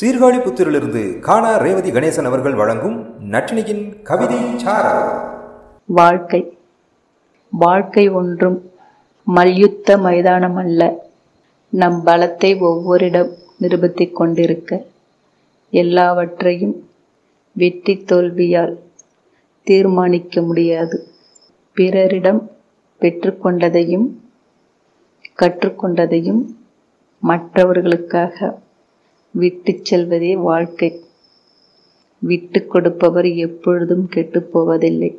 சீர்காழி புத்திரிலிருந்து காணா ரேவதி கணேசன் அவர்கள் வழங்கும் நட்டினியின் கவிதை வாழ்க்கை. வாழ்க்கை ஒன்றும் மல்யுத்த மைதானம் அல்ல நம் பலத்தை ஒவ்வொரிடம் நிரூபித்துக் கொண்டிருக்க எல்லாவற்றையும் வெற்றி தோல்வியால் தீர்மானிக்க முடியாது. பிறரிடம் பெற்றுக்கொண்டதையும் கற்றுக்கொண்டதையும் மற்றவர்களுக்காக விட்டுச் செல்வதே வாழ்க்கை. விட்டு கொடுப்பவர் எப்பொழுதும் கெட்டுப் போவதில்லை.